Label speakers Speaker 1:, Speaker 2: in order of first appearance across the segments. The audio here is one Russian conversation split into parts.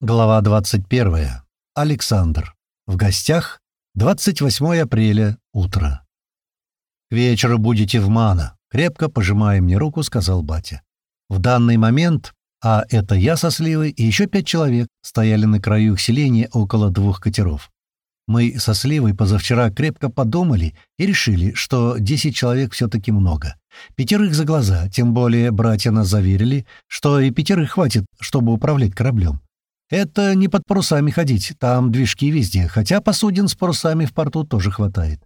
Speaker 1: Глава 21. Александр. В гостях 28 апреля. Утро. «К вечеру будете в Мана», — крепко пожимая мне руку, сказал батя. В данный момент, а это я со Сливой и еще пять человек, стояли на краю селения около двух катеров. Мы со Сливой позавчера крепко подумали и решили, что 10 человек все-таки много. Пятерых за глаза, тем более братья нас заверили, что и пятерых хватит, чтобы управлять кораблем. Это не под парусами ходить, там движки везде, хотя посудин с парусами в порту тоже хватает.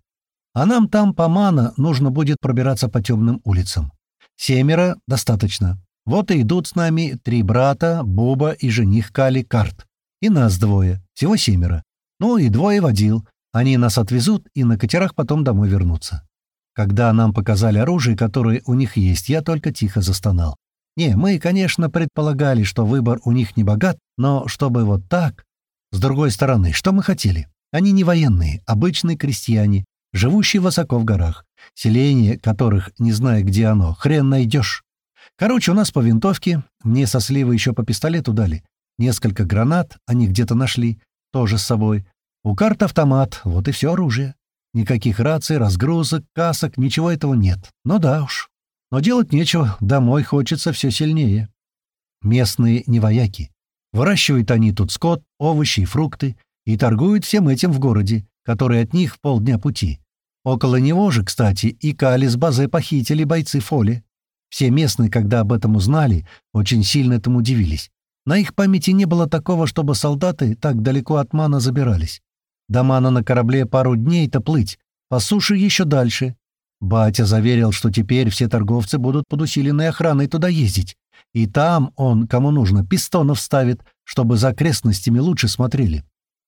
Speaker 1: А нам там по мана нужно будет пробираться по темным улицам. Семеро достаточно. Вот и идут с нами три брата, Буба и жених Кали Карт. И нас двое, всего семеро. Ну и двое водил. Они нас отвезут и на катерах потом домой вернутся. Когда нам показали оружие, которое у них есть, я только тихо застонал. Не, мы, конечно, предполагали, что выбор у них не богат, но чтобы вот так... С другой стороны, что мы хотели? Они не военные, обычные крестьяне, живущие высоко в горах, селение которых, не зная, где оно, хрен найдешь. Короче, у нас по винтовке, мне со сливы еще по пистолету дали. Несколько гранат они где-то нашли, тоже с собой. У карт автомат, вот и все оружие. Никаких раций, разгрузок, касок, ничего этого нет. Ну да уж. Но делать нечего, домой хочется все сильнее. Местные не вояки. Выращивают они тут скот, овощи и фрукты и торгуют всем этим в городе, который от них полдня пути. Около него же, кстати, и Кали с базы похитили бойцы Фоли. Все местные, когда об этом узнали, очень сильно этому удивились. На их памяти не было такого, чтобы солдаты так далеко от Мана забирались. До Мана на корабле пару дней-то плыть, по суше еще дальше, Батя заверил, что теперь все торговцы будут под усиленной охраной туда ездить. И там он, кому нужно, пистонов ставит, чтобы за окрестностями лучше смотрели.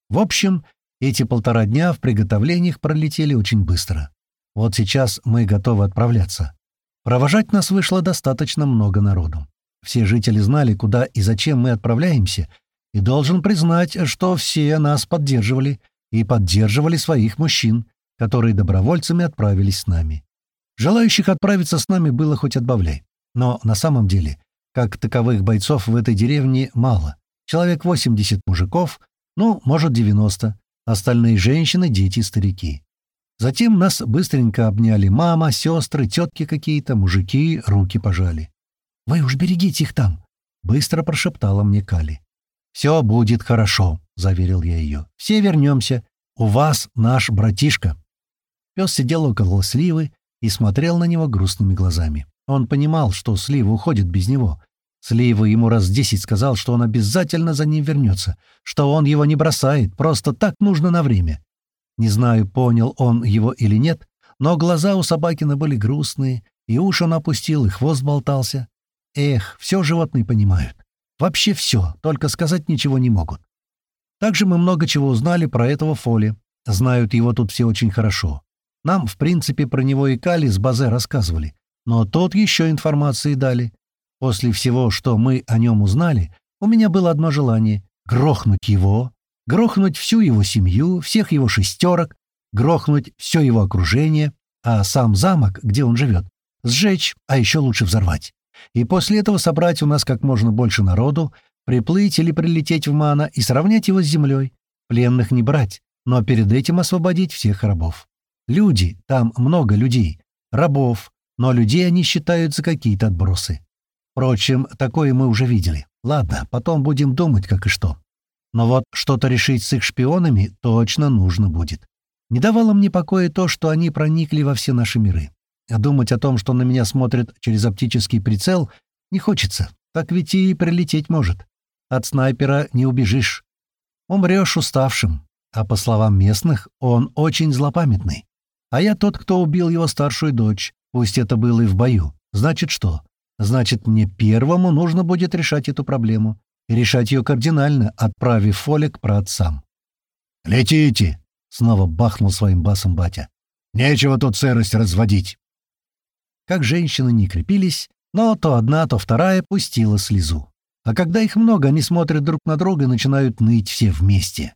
Speaker 1: В общем, эти полтора дня в приготовлениях пролетели очень быстро. Вот сейчас мы готовы отправляться. Провожать нас вышло достаточно много народу. Все жители знали, куда и зачем мы отправляемся, и должен признать, что все нас поддерживали и поддерживали своих мужчин, которые добровольцами отправились с нами. Желающих отправиться с нами было хоть отбавляй. Но на самом деле, как таковых бойцов в этой деревне мало. Человек 80 мужиков, ну, может, 90. Остальные женщины, дети старики. Затем нас быстренько обняли мама, сестры, тетки какие-то, мужики, руки пожали. «Вы уж берегите их там!» — быстро прошептала мне Кали. «Все будет хорошо», — заверил я ее. «Все вернемся. У вас наш братишка». Пес сидел около сливы и смотрел на него грустными глазами. Он понимал, что Слива уходит без него. Слива ему раз десять сказал, что он обязательно за ним вернется, что он его не бросает, просто так нужно на время. Не знаю, понял он его или нет, но глаза у Собакина были грустные, и уши он опустил, и хвост болтался. Эх, все животные понимают. Вообще все, только сказать ничего не могут. Также мы много чего узнали про этого Фоли. Знают его тут все очень хорошо. Нам, в принципе, про него и Кали с Базе рассказывали, но тот еще информации дали. После всего, что мы о нем узнали, у меня было одно желание — грохнуть его, грохнуть всю его семью, всех его шестерок, грохнуть все его окружение, а сам замок, где он живет, сжечь, а еще лучше взорвать. И после этого собрать у нас как можно больше народу, приплыть или прилететь в Мана и сравнять его с землей. Пленных не брать, но перед этим освободить всех рабов. Люди, там много людей, рабов, но людей они считают за какие-то отбросы. Впрочем, такое мы уже видели. Ладно, потом будем думать, как и что. Но вот что-то решить с их шпионами точно нужно будет. Не давало мне покоя то, что они проникли во все наши миры. А думать о том, что на меня смотрят через оптический прицел, не хочется. Так ведь и прилететь может. От снайпера не убежишь. Умрешь уставшим. А по словам местных, он очень злопамятный. А я тот, кто убил его старшую дочь. Пусть это было и в бою. Значит что? Значит, мне первому нужно будет решать эту проблему. И решать ее кардинально, отправив Фоля к праотцам.
Speaker 2: «Летите!» — снова бахнул своим басом батя. «Нечего тут сырость разводить!»
Speaker 1: Как женщины не крепились, но то одна, то вторая пустила слезу. А когда их много, они смотрят друг на друга и начинают ныть все вместе.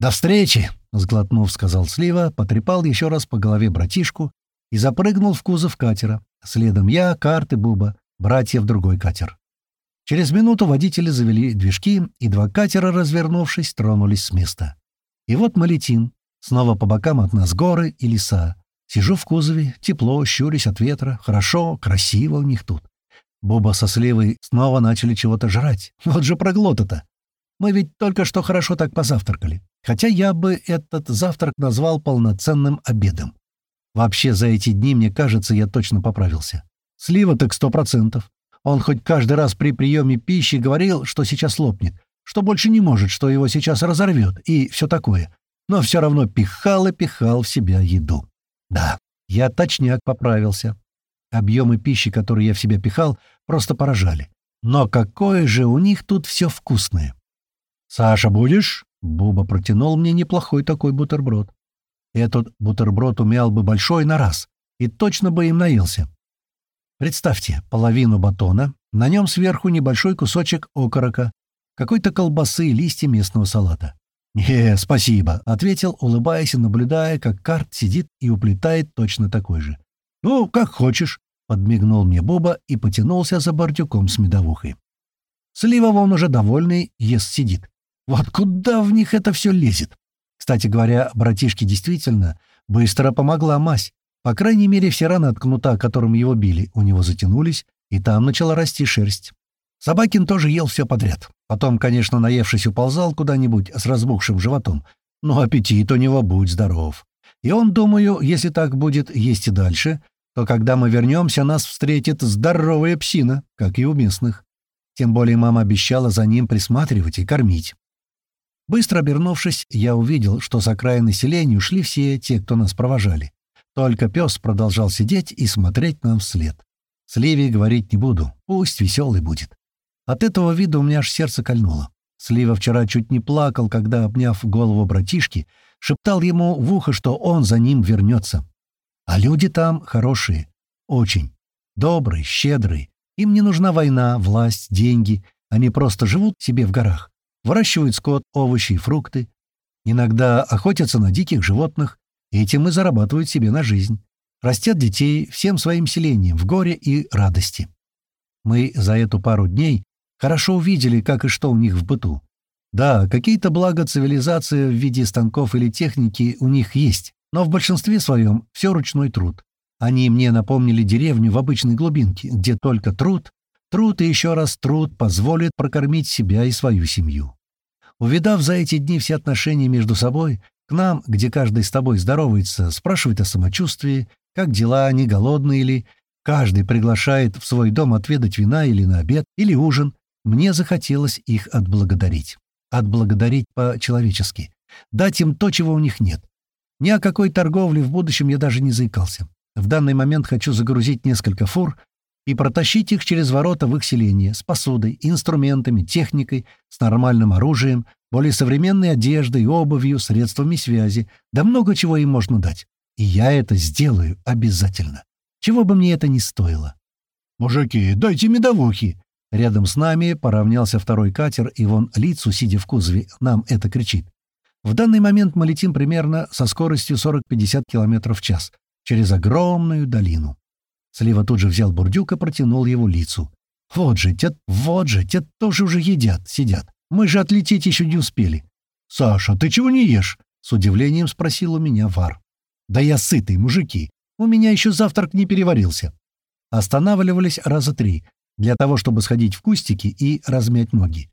Speaker 1: «До встречи!» — сглотнув, сказал Слива, потрепал еще раз по голове братишку и запрыгнул в кузов катера. Следом я, Карт и Буба, братья в другой катер. Через минуту водители завели движки, и два катера, развернувшись, тронулись с места. И вот мы летим. Снова по бокам от нас горы и леса. Сижу в кузове, тепло, щурюсь от ветра. Хорошо, красиво у них тут. Боба со Сливой снова начали чего-то жрать. Вот же проглота-то. Мы ведь только что хорошо так позавтракали. Хотя я бы этот завтрак назвал полноценным обедом. Вообще, за эти дни, мне кажется, я точно поправился. Слива так сто процентов. Он хоть каждый раз при приеме пищи говорил, что сейчас лопнет, что больше не может, что его сейчас разорвет и все такое. Но все равно пихал и пихал в себя еду. Да, я точняк поправился. Объемы пищи, которые я в себя пихал, просто поражали. Но какое же у них тут все вкусное. «Саша, будешь?» Буба протянул мне неплохой такой бутерброд. Этот бутерброд умял бы большой на раз и точно бы им наелся. Представьте, половину батона, на нем сверху небольшой кусочек окорока, какой-то колбасы и листья местного салата. «Не, спасибо», — ответил, улыбаясь и наблюдая, как карт сидит и уплетает точно такой же. «Ну, как хочешь», — подмигнул мне Боба и потянулся за бардюком с медовухой. Слива вон уже довольный, ест сидит. Вот куда в них это все лезет? Кстати говоря, братишке действительно быстро помогла мазь. По крайней мере, все раны от кнута, которым его били, у него затянулись, и там начала расти шерсть. Собакин тоже ел все подряд. Потом, конечно, наевшись, уползал куда-нибудь с разбухшим животом. Но аппетит у него будь здоров. И он, думаю, если так будет есть и дальше, то когда мы вернемся, нас встретит здоровая псина, как и у местных. Тем более мама обещала за ним присматривать и кормить. Быстро обернувшись, я увидел, что с окраины селения ушли все те, кто нас провожали. Только пес продолжал сидеть и смотреть нам вслед. С Ливией говорить не буду, пусть веселый будет. От этого вида у меня аж сердце кольнуло. Слива вчера чуть не плакал, когда, обняв голову братишки, шептал ему в ухо, что он за ним вернется. А люди там хорошие, очень. Добрые, щедрые. Им не нужна война, власть, деньги. Они просто живут себе в горах. Выращивают скот, овощи и фрукты. Иногда охотятся на диких животных Этим и зарабатывают себе на жизнь. Растят детей всем своим селением в горе и радости. Мы за эту пару дней хорошо увидели, как и что у них в быту. Да, какие-то блага цивилизации в виде станков или техники у них есть, но в большинстве своем все ручной труд. Они мне напомнили деревню в обычной глубинке, где только труд, труд и еще раз труд позволит прокормить себя и свою семью. Увидав за эти дни все отношения между собой, к нам, где каждый с тобой здоровается, спрашивает о самочувствии, как дела, не голодные ли. Каждый приглашает в свой дом отведать вина или на обед, или ужин. Мне захотелось их отблагодарить. Отблагодарить по-человечески. Дать им то, чего у них нет. Ни о какой торговле в будущем я даже не заикался. В данный момент хочу загрузить несколько фур и протащить их через ворота в их селение с посудой, инструментами, техникой, с нормальным оружием, более современной одеждой, обувью, средствами связи, да много чего им можно дать. И я это сделаю обязательно. Чего бы мне это ни стоило. «Мужики, дайте медовухи!» Рядом с нами поравнялся второй катер, и вон лицу, сидя в кузове, нам это кричит. В данный момент мы летим примерно со скоростью 40-50 км в час через огромную долину. Слива тут же взял бурдюк и протянул его лицу. «Вот же, те, вот же, те тоже уже едят, сидят. Мы же отлететь еще не успели. «Саша, ты чего не ешь?» — с удивлением спросил у меня Вар. «Да я сытый, мужики. У меня еще завтрак не переварился». Останавливались раза три, для того, чтобы сходить в кустики и размять ноги.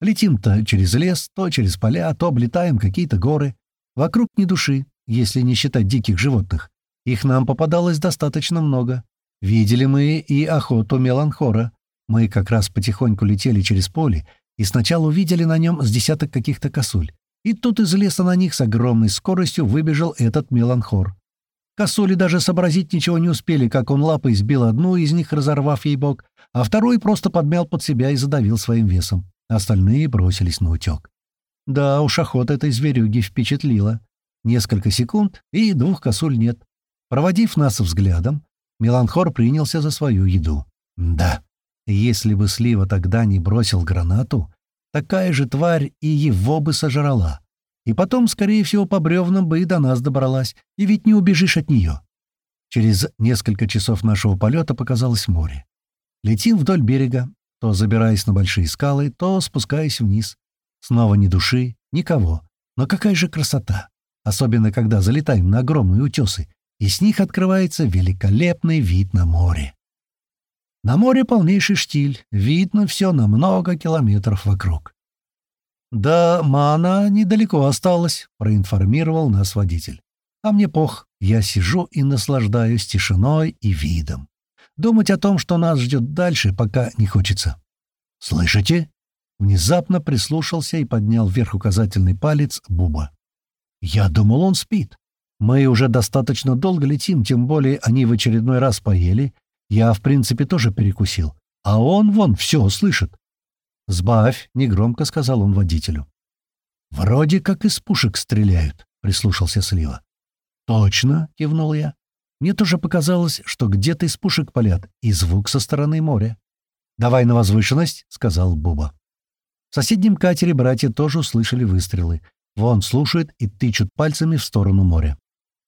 Speaker 1: Летим-то через лес, то через поля, то облетаем какие-то горы. Вокруг ни души, если не считать диких животных. Их нам попадалось достаточно много. Видели мы и охоту меланхора. Мы как раз потихоньку летели через поле, и сначала увидели на нем с десяток каких-то косуль. И тут из леса на них с огромной скоростью выбежал этот меланхор. Косули даже сообразить ничего не успели, как он лапой сбил одну из них, разорвав ей бок, а второй просто подмял под себя и задавил своим весом. Остальные бросились на утек. Да уж охота этой зверюги впечатлила. Несколько секунд, и двух косуль нет. Проводив нас взглядом, Меланхор принялся за свою еду. Да, если бы Слива тогда не бросил гранату, такая же тварь и его бы сожрала. И потом, скорее всего, по бревнам бы и до нас добралась, и ведь не убежишь от нее. Через несколько часов нашего полета показалось море. Летим вдоль берега. то забираясь на большие скалы, то спускаясь вниз. Снова ни души, никого. Но какая же красота! Особенно, когда залетаем на огромные утесы, и с них открывается великолепный вид на море. На море полнейший штиль, видно все на много километров вокруг. «Да, мана недалеко осталась», — проинформировал нас водитель. «А мне пох, я сижу и наслаждаюсь тишиной и видом. Думать о том, что нас ждет дальше, пока не хочется». «Слышите?» Внезапно прислушался и поднял вверх указательный палец Буба. «Я думал, он спит. Мы уже достаточно долго летим, тем более они в очередной раз поели я, в принципе, тоже перекусил. А он, вон, все слышит. «Сбавь», — негромко сказал он водителю. «Вроде как из пушек стреляют», — прислушался Слива. «Точно», — кивнул я. «Мне тоже показалось, что где-то из пушек палят, и звук со стороны моря». «Давай на возвышенность», — сказал Буба. В соседнем катере братья тоже услышали выстрелы. Вон слушают и тычут пальцами в сторону моря.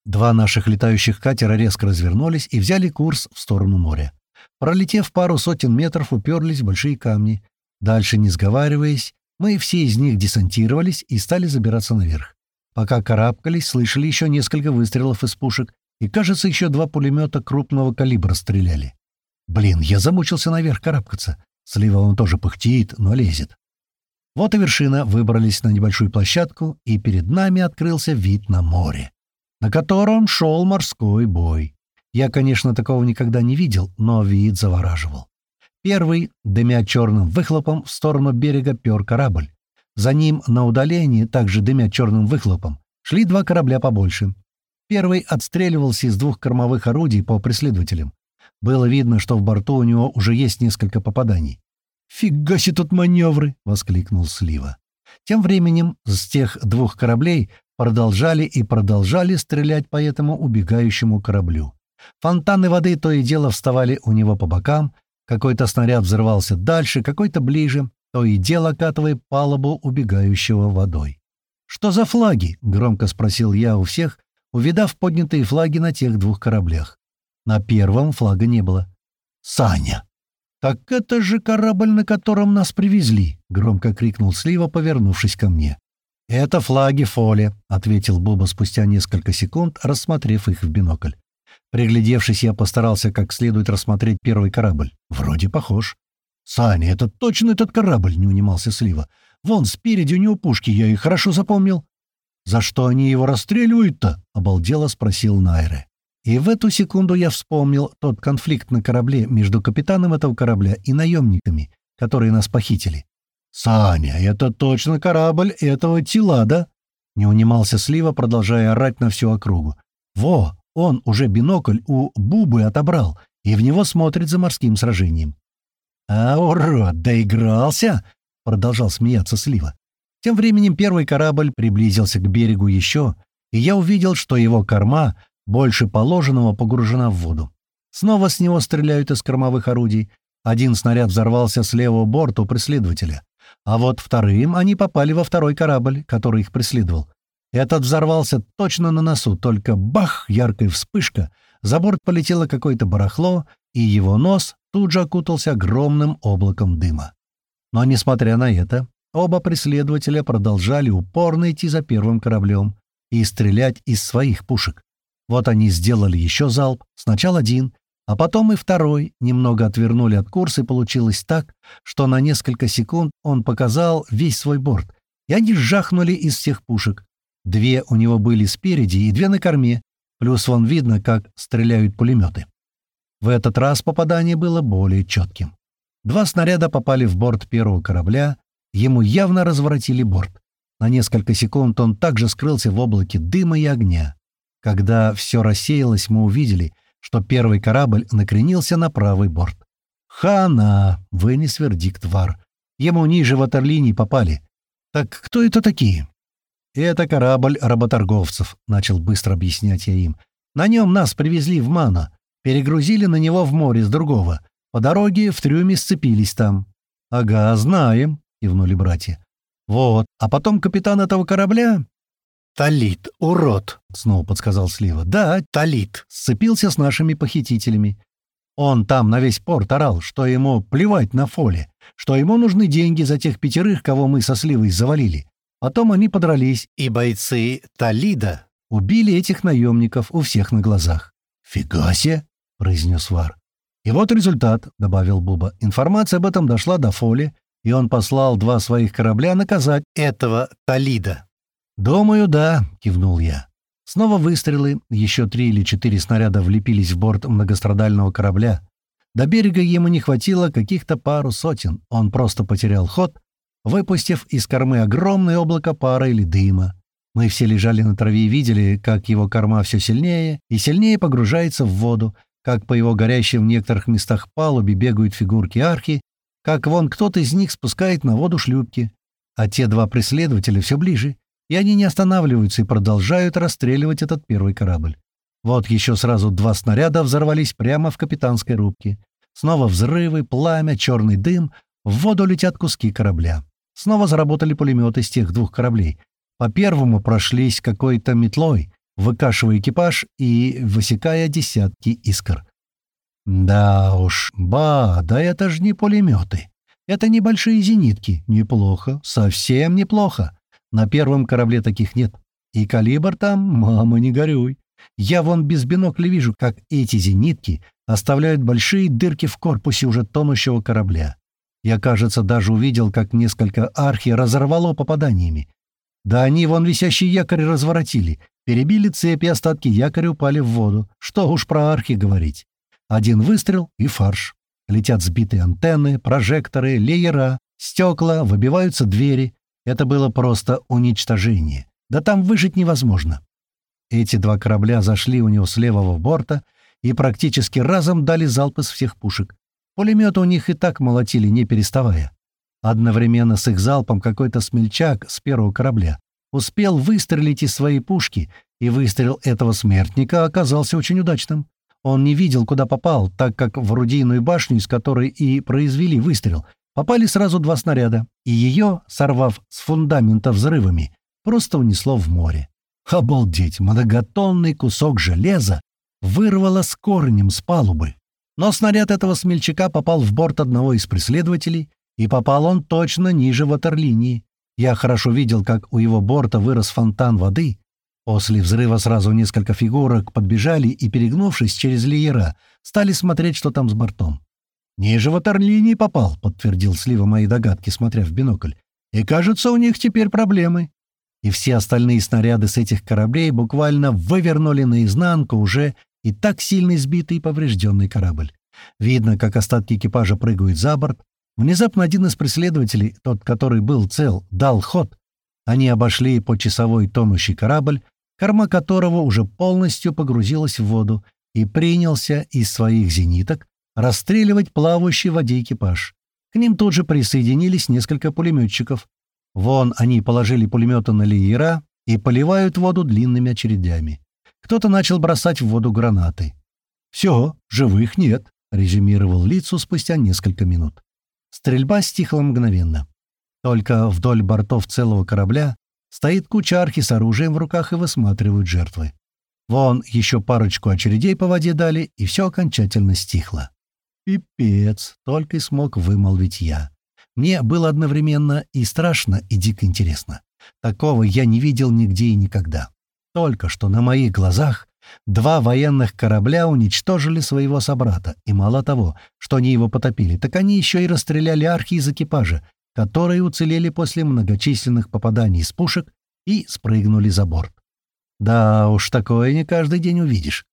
Speaker 1: Два наших летающих катера резко развернулись и взяли курс в сторону моря. Пролетев пару сотен метров, уперлись в большие камни. Дальше, не сговариваясь, мы все из них десантировались и стали забираться наверх. Пока карабкались, слышали еще несколько выстрелов из пушек, и, кажется, еще два пулемета крупного калибра стреляли. Блин, я замучился наверх карабкаться. Слива он тоже пыхтеет, но лезет. Вот и вершина, выбрались на небольшую площадку, и перед нами открылся вид на море на котором шел морской бой. Я, конечно, такого никогда не видел, но вид завораживал. Первый, дымя черным выхлопом, в сторону берега пер корабль. За ним на удалении, также дымя черным выхлопом, шли два корабля побольше. Первый отстреливался из двух кормовых орудий по преследователям. Было видно, что в борту у него уже есть несколько попаданий. «Фига себе тут маневры!» — воскликнул Слива. Тем временем с тех двух кораблей продолжали и продолжали стрелять по этому убегающему кораблю. Фонтаны воды то и дело вставали у него по бокам, какой-то снаряд взрывался дальше, какой-то ближе, то и дело катывая палубу убегающего водой. «Что за флаги?» — громко спросил я у всех, увидав поднятые флаги на тех двух кораблях. На первом флага не было. «Саня!» «Так это же корабль, на котором нас привезли!» — громко крикнул Слива, повернувшись ко мне. «Это флаги Фоли», — ответил Буба спустя несколько секунд, рассмотрев их в бинокль. Приглядевшись, я постарался как следует рассмотреть первый корабль. Вроде похож. «Саня, это точно этот корабль!» — не унимался Слива. «Вон, спереди у него пушки, я их хорошо запомнил». «За что они его расстреливают-то?» — обалдело спросил Найре. И в эту секунду я вспомнил тот конфликт на корабле между капитаном этого корабля и наемниками, которые нас похитили. «Саня, это точно корабль этого Тилада!» Не унимался Слива, продолжая орать на всю округу. «Во, он уже бинокль у Бубы отобрал, и в него смотрит за морским сражением». «А, урод, доигрался!» — продолжал смеяться Слива. Тем временем первый корабль приблизился к берегу еще, и я увидел, что его корма больше положенного погружена в воду. Снова с него стреляют из кормовых орудий. Один снаряд взорвался с левого борта у преследователя. А вот вторым они попали во второй корабль, который их преследовал. Этот взорвался точно на носу, только бах, яркая вспышка, за борт полетело какое-то барахло, и его нос тут же окутался огромным облаком дыма. Но, несмотря на это, оба преследователя продолжали упорно идти за первым кораблем и стрелять из своих пушек. Вот они сделали еще залп, сначала один, а потом и второй немного отвернули от курса, и получилось так, что на несколько секунд он показал весь свой борт, и они жахнули из всех пушек. Две у него были спереди и две на корме, плюс вон видно, как стреляют пулеметы. В этот раз попадание было более четким. Два снаряда попали в борт первого корабля, ему явно разворотили борт. На несколько секунд он также скрылся в облаке дыма и огня. Когда все рассеялось, мы увидели — что первый корабль накренился на правый борт. «Хана!» — вынес вердикт Вар. Ему ниже ватерлинии попали. «Так кто это такие?» «Это корабль работорговцев», — начал быстро объяснять я им. «На нем нас привезли в Мана, перегрузили на него в море с другого. По дороге в трюме сцепились там». «Ага, знаем», — кивнули братья. «Вот, а потом капитан этого корабля
Speaker 2: «Талит, урод!» — снова подсказал Слива.
Speaker 1: «Да, Талит. Сцепился с нашими похитителями. Он там на весь порт орал, что ему плевать на фоле, что ему нужны деньги за тех пятерых, кого мы со Сливой завалили. Потом они подрались, и бойцы Талида убили этих наемников у всех на глазах.
Speaker 2: «Фига себе!» — произнес Вар.
Speaker 1: «И вот результат», — добавил Буба. «Информация об этом дошла до Фоли, и он послал два своих корабля наказать этого Талида». «Думаю, да», — кивнул я. Снова выстрелы, еще три или четыре снаряда влепились в борт многострадального корабля. До берега ему не хватило каких-то пару сотен, он просто потерял ход, выпустив из кормы огромное облако пара или дыма. Мы все лежали на траве и видели, как его корма все сильнее и сильнее погружается в воду, как по его горящим в некоторых местах палубе бегают фигурки архи, как вон кто-то из них спускает на воду шлюпки, а те два преследователя все ближе — и они не останавливаются и продолжают расстреливать этот первый корабль. Вот еще сразу два снаряда взорвались прямо в капитанской рубке. Снова взрывы, пламя, черный дым, в воду летят куски корабля. Снова заработали пулеметы с тех двух кораблей. По первому прошлись какой-то метлой, выкашивая экипаж и высекая десятки искр. Да уж, ба, да это же не пулеметы. Это небольшие зенитки. Неплохо, совсем неплохо. На первом корабле таких нет. И калибр там, мама, не горюй. Я вон без бинокля вижу, как эти зенитки оставляют большие дырки в корпусе уже тонущего корабля. Я, кажется, даже увидел, как несколько архи разорвало попаданиями. Да они вон висящий якорь разворотили, перебили цепи, остатки якоря упали в воду. Что уж про архи говорить. Один выстрел и фарш. Летят сбитые антенны, прожекторы, леера, стекла, выбиваются двери. Это было просто уничтожение. Да там выжить невозможно. Эти два корабля зашли у него с левого борта и практически разом дали залп из всех пушек. Пулеметы у них и так молотили, не переставая. Одновременно с их залпом какой-то смельчак с первого корабля успел выстрелить из своей пушки, и выстрел этого смертника оказался очень удачным. Он не видел, куда попал, так как в орудийную башню, из которой и произвели выстрел, Попали сразу два снаряда, и ее, сорвав с фундамента взрывами, просто унесло в море. Обалдеть, многотонный кусок железа вырвало с корнем с палубы. Но снаряд этого смельчака попал в борт одного из преследователей, и попал он точно ниже ватерлинии. Я хорошо видел, как у его борта вырос фонтан воды. После взрыва сразу несколько фигурок подбежали и, перегнувшись через леера, стали смотреть, что там с бортом. «Ниже ватерлинии попал», — подтвердил Слива мои догадки, смотря в бинокль. «И кажется, у них теперь проблемы». И все остальные снаряды с этих кораблей буквально вывернули наизнанку уже и так сильно избитый и поврежденный корабль. Видно, как остатки экипажа прыгают за борт. Внезапно один из преследователей, тот, который был цел, дал ход. Они обошли по часовой тонущий корабль, корма которого уже полностью погрузилась в воду, и принялся из своих зениток расстреливать плавающий в воде экипаж. К ним тут же присоединились несколько пулеметчиков. Вон они положили пулеметы на леера и поливают воду длинными очередями. Кто-то начал бросать в воду гранаты. «Все, живых нет», — резюмировал лицу спустя несколько минут. Стрельба стихла мгновенно. Только вдоль бортов целого корабля стоит куча архи с оружием в руках и высматривают жертвы. Вон еще парочку очередей по воде дали, и все окончательно стихло. «Пипец!» — только и смог вымолвить я. Мне было одновременно и страшно, и дико интересно. Такого я не видел нигде и никогда. Только что на моих глазах два военных корабля уничтожили своего собрата, и мало того, что они его потопили, так они еще и расстреляли архи из экипажа, которые уцелели после многочисленных попаданий из пушек и спрыгнули за борт. Да уж, такое не каждый день увидишь.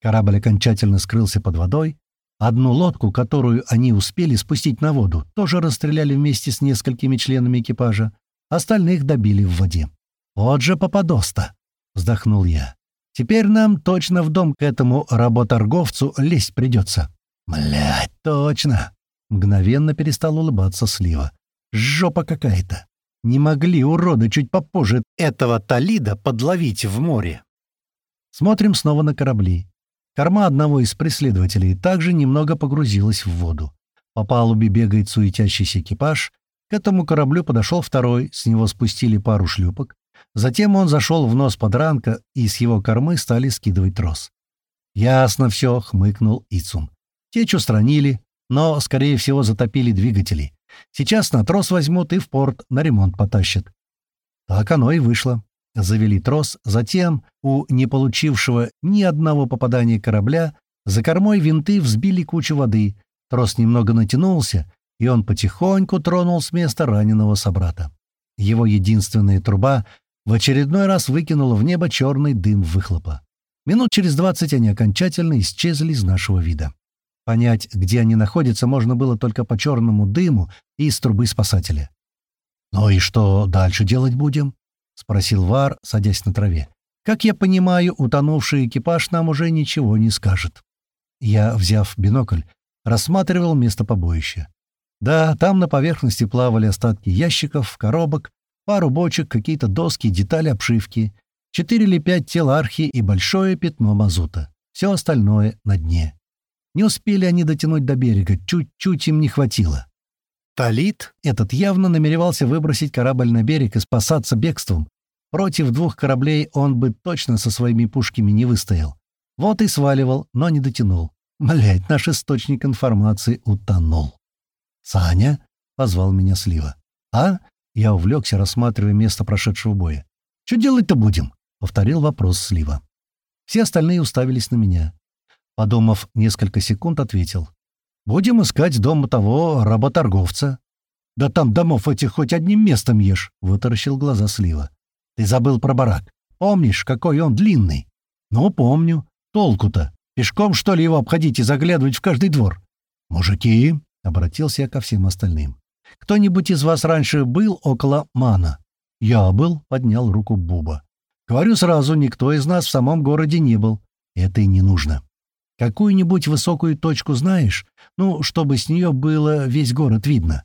Speaker 1: Корабль окончательно скрылся под водой, Одну лодку, которую они успели спустить на воду, тоже расстреляли вместе с несколькими членами экипажа. Остальных добили в воде. «Вот же попадоста!» — вздохнул я. «Теперь нам точно в дом к этому работорговцу лезть придется». «Блядь, точно!» — мгновенно перестал улыбаться Слива. «Жопа какая-то! Не могли уроды чуть попозже этого Талида подловить в море!» Смотрим снова на корабли. Корма одного из преследователей также немного погрузилась в воду. По палубе бегает суетящийся экипаж. К этому кораблю подошел второй, с него спустили пару шлюпок. Затем он зашел в нос подранка, и с его кормы стали скидывать трос. «Ясно все», — хмыкнул Ицум. Течь устранили, но, скорее всего, затопили двигатели. Сейчас на трос возьмут и в порт на ремонт потащат. Так оно и вышло. Завели трос, затем у не получившего ни одного попадания корабля за кормой винты взбили кучу воды, трос немного натянулся, и он потихоньку тронул с места раненого собрата. Его единственная труба в очередной раз выкинула в небо черный дым выхлопа. Минут через двадцать они окончательно исчезли из нашего вида. Понять, где они находятся, можно было только по черному дыму из трубы спасателя. «Ну и что дальше делать будем?» — спросил Вар, садясь на траве. «Как я понимаю, утонувший экипаж нам уже ничего не скажет». Я, взяв бинокль, рассматривал место побоища. Да, там на поверхности плавали остатки ящиков, коробок, пару бочек, какие-то доски, детали обшивки, четыре или пять тел архи и большое пятно мазута. Все остальное на дне. Не успели они дотянуть до берега, чуть-чуть им не хватило. Талит этот явно намеревался выбросить корабль на берег и спасаться бегством. Против двух кораблей он бы точно со своими пушками не выстоял. Вот и сваливал, но не дотянул. Блять, наш источник информации утонул. «Саня?» — позвал меня Слива. «А?» — я увлекся, рассматривая место прошедшего боя. «Что делать-то будем?» — повторил вопрос Слива. Все остальные уставились на меня. Подумав несколько секунд, ответил. «Будем искать дом того работорговца». «Да там домов этих хоть одним местом ешь», — вытаращил глаза Слива. «Ты забыл про барак. Помнишь, какой он длинный?» «Ну, помню. Толку-то. Пешком, что ли, его обходить и заглядывать в каждый двор?» «Мужики», — обратился я ко всем остальным. «Кто-нибудь из вас раньше был около Мана?» «Я был», — поднял руку Буба. «Говорю сразу, никто из нас в самом городе не был. Это и не нужно. Какую-нибудь высокую точку знаешь? Ну, чтобы с нее было весь город видно».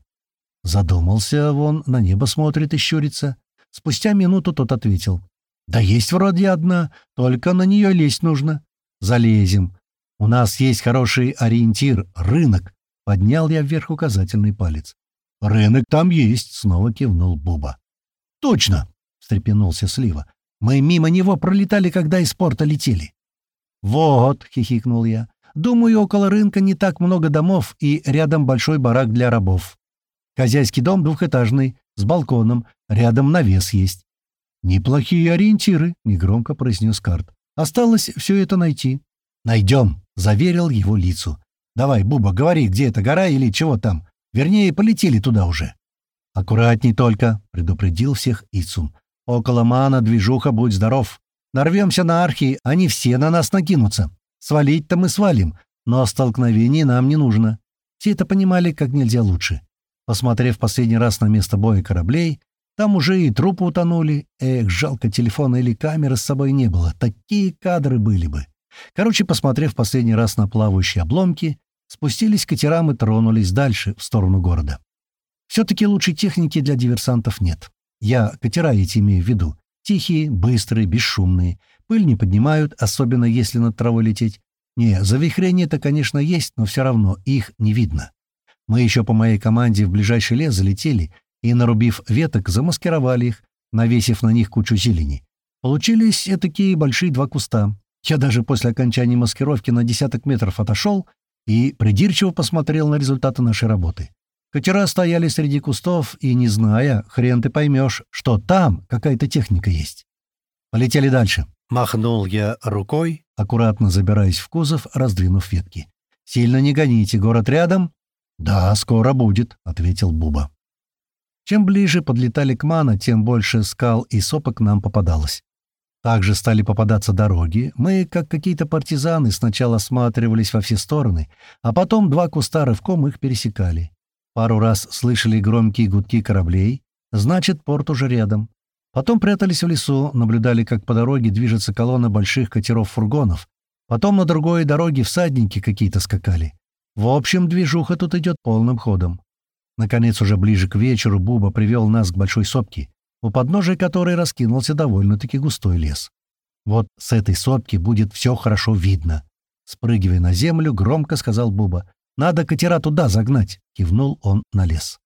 Speaker 1: Задумался, вон на небо смотрит и щурится. Спустя минуту тот ответил. «Да есть вроде одна, только на нее лезть нужно. Залезем. У нас есть хороший ориентир — рынок. Поднял я вверх указательный палец. «Рынок там есть», — снова кивнул Буба. «Точно!» — встрепенулся Слива. «Мы мимо него пролетали, когда из порта летели». «Вот», — хихикнул я, — «думаю, около рынка не так много домов и рядом большой барак для рабов. Хозяйский дом двухэтажный, с балконом, рядом навес есть». «Неплохие ориентиры», — негромко произнес Карт. «Осталось все это найти». «Найдем», — заверил его лицу. Давай, Буба, говори, где эта гора или чего там. Вернее, полетели туда уже. Аккуратней только, предупредил всех Ицум. Около мана движуха, будь здоров. Нарвемся на архи, они все на нас накинутся. Свалить-то мы свалим, но столкновений нам не нужно. Все это понимали как нельзя лучше. Посмотрев последний раз на место боя кораблей, там уже и трупы утонули. Эх, жалко, телефона или камеры с собой не было. Такие кадры были бы. Короче, посмотрев последний раз на плавающие обломки, спустились к катерам и тронулись дальше, в сторону города. Все-таки лучшей техники для диверсантов нет. Я катера эти имею в виду. Тихие, быстрые, бесшумные. Пыль не поднимают, особенно если над травой лететь. Не, завихрение-то, конечно, есть, но все равно их не видно. Мы еще по моей команде в ближайший лес залетели и, нарубив веток, замаскировали их, навесив на них кучу зелени. Получились такие большие два куста. Я даже после окончания маскировки на десяток метров отошел и придирчиво посмотрел на результаты нашей работы. Катера стояли среди кустов, и, не зная, хрен ты поймешь, что там какая-то техника есть. Полетели дальше. Махнул я рукой, аккуратно забираясь в кузов, раздвинув ветки. «Сильно не гоните, город рядом?» «Да, скоро будет», — ответил Буба. Чем ближе подлетали к Мана, тем больше скал и сопок нам попадалось. Также стали попадаться дороги. Мы, как какие-то партизаны, сначала осматривались во все стороны, а потом два куста рывком их пересекали. Пару раз слышали громкие гудки кораблей, значит, порт уже рядом. Потом прятались в лесу, наблюдали, как по дороге движется колонна больших катеров-фургонов. Потом на другой дороге всадники какие-то скакали. В общем, движуха тут идет полным ходом. Наконец, уже ближе к вечеру Буба привел нас к большой сопке у подножия которой раскинулся довольно-таки густой лес. Вот с этой сопки будет все хорошо видно. Спрыгивая на землю, громко сказал Буба. «Надо катера туда загнать!» — кивнул он на лес.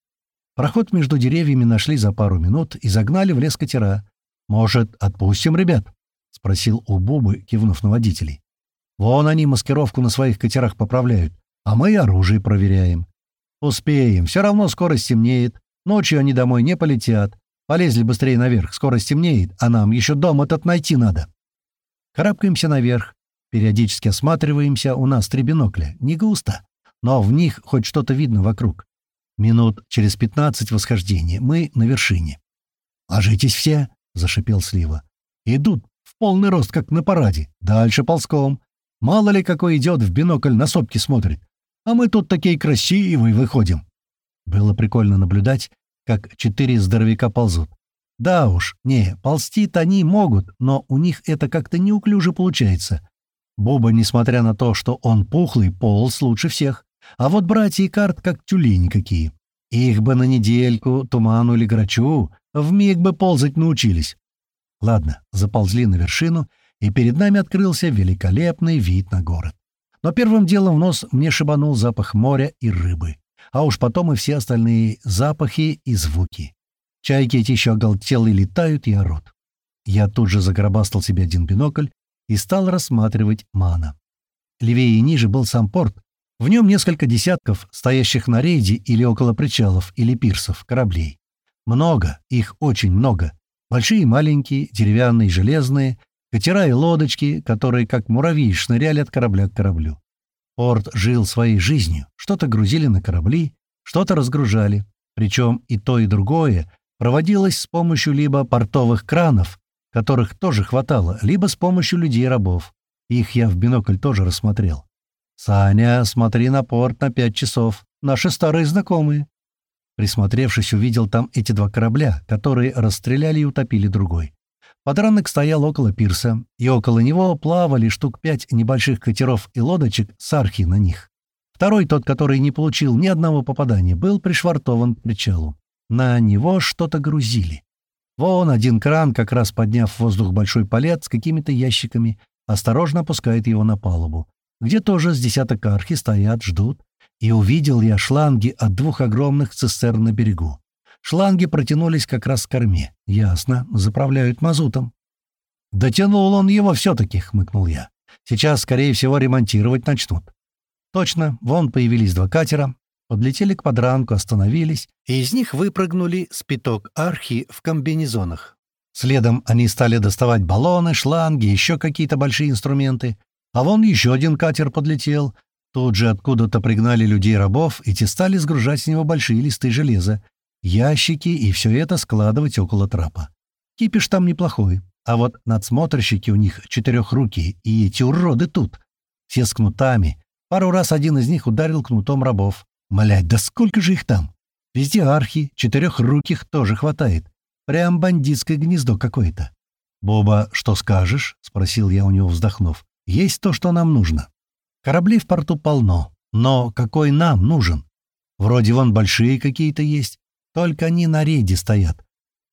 Speaker 1: Проход между деревьями нашли за пару минут и загнали в лес катера. «Может, отпустим ребят?» — спросил у Бубы, кивнув на водителей. «Вон они маскировку на своих катерах поправляют, А мы оружие проверяем. Успеем, все равно скоро стемнеет. Ночью они домой не полетят. Полезли быстрее наверх, скоро стемнеет, а нам еще дом этот найти надо. Карабкаемся наверх, периодически осматриваемся, у нас три бинокля, не густо, но в них хоть что-то видно вокруг. Минут через пятнадцать восхождения мы на вершине. «Ложитесь все!» — зашипел Слива. «Идут в полный рост, как на параде. Дальше ползком. Мало ли какой идет в бинокль на сопки смотрит. А мы тут такие красивые выходим». Было прикольно наблюдать, как четыре здоровяка ползут. Да уж, не, ползти-то они могут, но у них это как-то неуклюже получается. Боба, несмотря на то, что он пухлый, полз лучше всех. А вот братья и карт как тюлени какие. Их бы на недельку, туману или грачу, вмиг бы ползать научились. Ладно, заползли на вершину, и перед нами открылся великолепный вид на город. Но первым делом в нос мне шибанул запах моря и рыбы а уж потом и все остальные запахи и звуки. Чайки эти еще оголтелые летают и орут. Я тут же загробастал себе один бинокль и стал рассматривать мана. Левее и ниже был сам порт. В нем несколько десятков, стоящих на рейде или около причалов или пирсов, кораблей. Много, их очень много. Большие и маленькие, деревянные и железные, катера и лодочки, которые как муравьи шныряли от корабля к кораблю. Порт жил своей жизнью, что-то грузили на корабли, что-то разгружали. Причем и то, и другое проводилось с помощью либо портовых кранов, которых тоже хватало, либо с помощью людей-рабов. Их я в бинокль тоже рассмотрел. «Саня, смотри на порт на пять часов. Наши старые знакомые». Присмотревшись, увидел там эти два корабля, которые расстреляли и утопили другой. Подранок стоял около пирса, и около него плавали штук пять небольших катеров и лодочек с архи на них. Второй, тот, который не получил ни одного попадания, был пришвартован к причалу. На него что-то грузили. Вон один кран, как раз подняв в воздух большой палет с какими-то ящиками, осторожно опускает его на палубу, где тоже с десяток архи стоят, ждут. И увидел я шланги от двух огромных цистерн на берегу. Шланги протянулись как раз к корме. Ясно, заправляют мазутом. «Дотянул он его все-таки», — хмыкнул я. «Сейчас, скорее всего, ремонтировать начнут». Точно, вон появились два катера, подлетели к подранку, остановились, и из них выпрыгнули спиток архи в комбинезонах. Следом они стали доставать баллоны, шланги, еще какие-то большие инструменты. А вон еще один катер подлетел. Тут же откуда-то пригнали людей-рабов, и те стали сгружать с него большие листы железа, ящики и все это складывать около трапа. Кипиш там неплохой, а вот надсмотрщики у них четырехрукие, и эти уроды тут. Все с кнутами. Пару раз один из них ударил кнутом рабов. Млядь, да сколько же их там? Везде архи, четырехруких тоже хватает. Прям бандитское гнездо какое-то. «Боба, что скажешь?» — спросил я у него, вздохнув. «Есть то, что нам нужно. Кораблей в порту полно, но какой нам нужен? Вроде вон большие какие-то есть, только они на рейде стоят.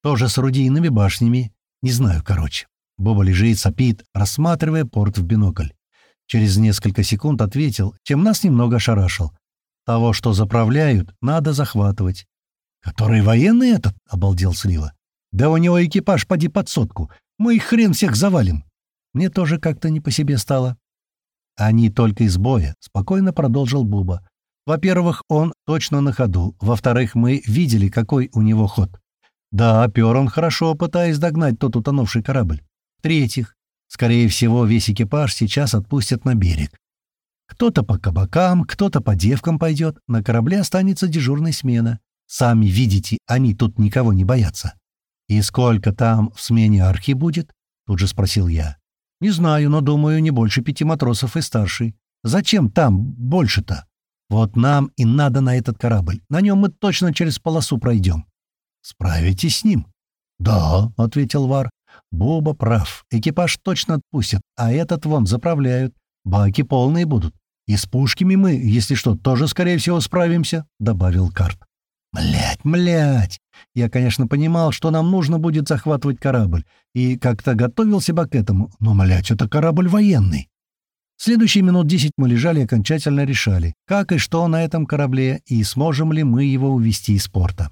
Speaker 1: Тоже с орудийными башнями. Не знаю, короче. Боба лежит, сопит, рассматривая порт в бинокль. Через несколько секунд ответил, чем нас немного ошарашил. Того, что заправляют, надо захватывать. «Который военный этот?» — обалдел Слива. «Да у него экипаж поди под сотку. Мы их хрен всех завалим». Мне тоже как-то не по себе стало. «Они только из боя», — спокойно продолжил Буба. Во-первых, он точно на ходу. Во-вторых, мы видели, какой у него ход. Да, пер он хорошо, пытаясь догнать тот утонувший корабль. В-третьих, скорее всего, весь экипаж сейчас отпустят на берег. Кто-то по кабакам, кто-то по девкам пойдет, на корабле останется дежурная смена. Сами видите, они тут никого не боятся. «И сколько там в смене архи будет?» — тут же спросил я. «Не знаю, но, думаю, не больше пяти матросов и старший. Зачем там больше-то?» Вот нам и надо на этот корабль. На нем мы точно через полосу пройдем. Справитесь с ним? Да, — ответил Вар. Боба прав. Экипаж точно отпустят, а этот вон заправляют. Баки полные будут. И с пушками мы, если что, тоже, скорее всего, справимся, — добавил Карт. Млять, млять! Я, конечно, понимал, что нам нужно будет захватывать корабль, и как-то готовил себя к этому, но, млять, это корабль военный. Следующие минут десять мы лежали и окончательно решали, как и что на этом корабле, и сможем ли мы его увести из порта.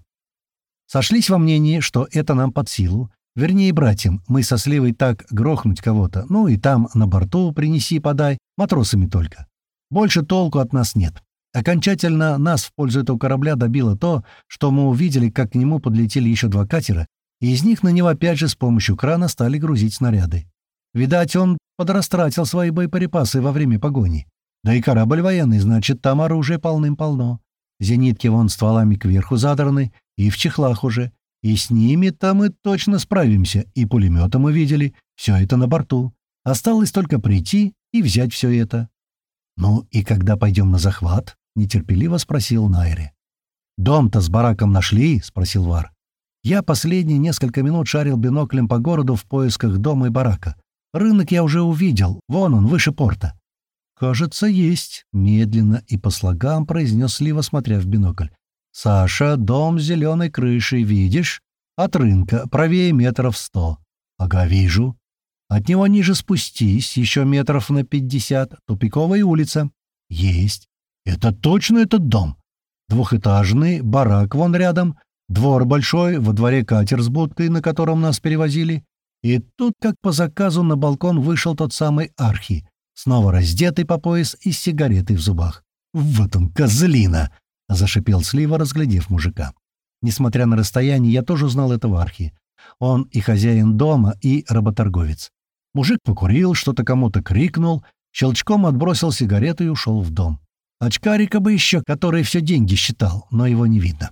Speaker 1: Сошлись во мнении, что это нам под силу. Вернее, братьям, мы со Сливой так грохнуть кого-то, ну и там на борту принеси-подай, матросами только. Больше толку от нас нет. Окончательно нас в пользу этого корабля добило то, что мы увидели, как к нему подлетели еще два катера, и из них на него опять же с помощью крана стали грузить снаряды. Видать, он подрастратил свои боеприпасы во время погони. Да и корабль военный, значит, там оружие полным-полно. Зенитки вон стволами кверху задраны, и в чехлах уже. И с ними-то мы точно справимся, и пулеметы мы видели, все это на борту. Осталось только прийти и взять все это. «Ну и когда пойдем на захват?» — нетерпеливо спросил Найри. «Дом-то с бараком нашли?» — спросил Вар. Я последние несколько минут шарил биноклем по городу в поисках дома и барака. Рынок я уже увидел, вон он, выше порта. «Кажется, есть», — медленно и по слогам произнес Слива, смотря в бинокль. «Саша, дом с зеленой крышей, видишь? От рынка, правее метров сто». «Ага, вижу». «От него ниже спустись, еще метров на пятьдесят, тупиковая улица». «Есть». Это точно этот дом. Двухэтажный, барак вон рядом, двор большой, во дворе катер с будкой, на котором нас перевозили. И тут, как по заказу, на балкон вышел тот самый Архи, снова раздетый по пояс и с сигаретой в зубах. «Вот он, козлина!» — зашипел Слива, разглядев мужика. Несмотря на расстояние, я тоже узнал этого Архи. Он и хозяин дома, и работорговец. Мужик покурил, что-то кому-то крикнул, щелчком отбросил сигарету и ушел в дом. Очкарика бы еще, который все деньги считал, но его не видно.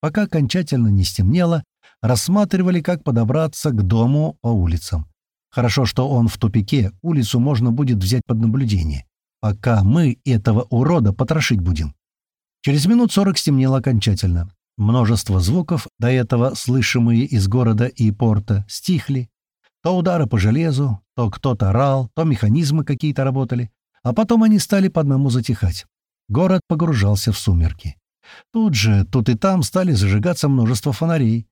Speaker 1: Пока окончательно не стемнело, рассматривали, как подобраться к дому по улицам. Хорошо, что он в тупике, улицу можно будет взять под наблюдение, пока мы этого урода потрошить будем. Через минут сорок стемнело окончательно. Множество звуков, до этого слышимые из города и порта, стихли. То удары по железу, то кто-то орал, то механизмы какие-то работали, а потом они стали по одному затихать. Город погружался в сумерки. Тут же, тут и там стали зажигаться множество фонарей.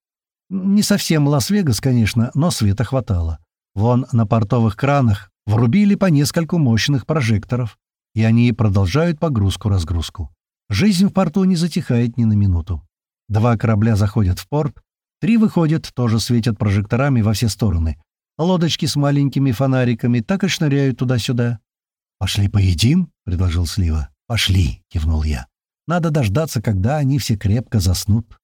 Speaker 1: Не совсем Лас-Вегас, конечно, но света хватало. Вон на портовых кранах врубили по нескольку мощных прожекторов, и они продолжают погрузку-разгрузку. Жизнь в порту не затихает ни на минуту. Два корабля заходят в порт, три выходят, тоже светят прожекторами во все стороны. Лодочки с маленькими фонариками так и шныряют туда-сюда. «Пошли поедим?» — предложил Слива. «Пошли», — кивнул я. «Надо дождаться, когда они все крепко заснут».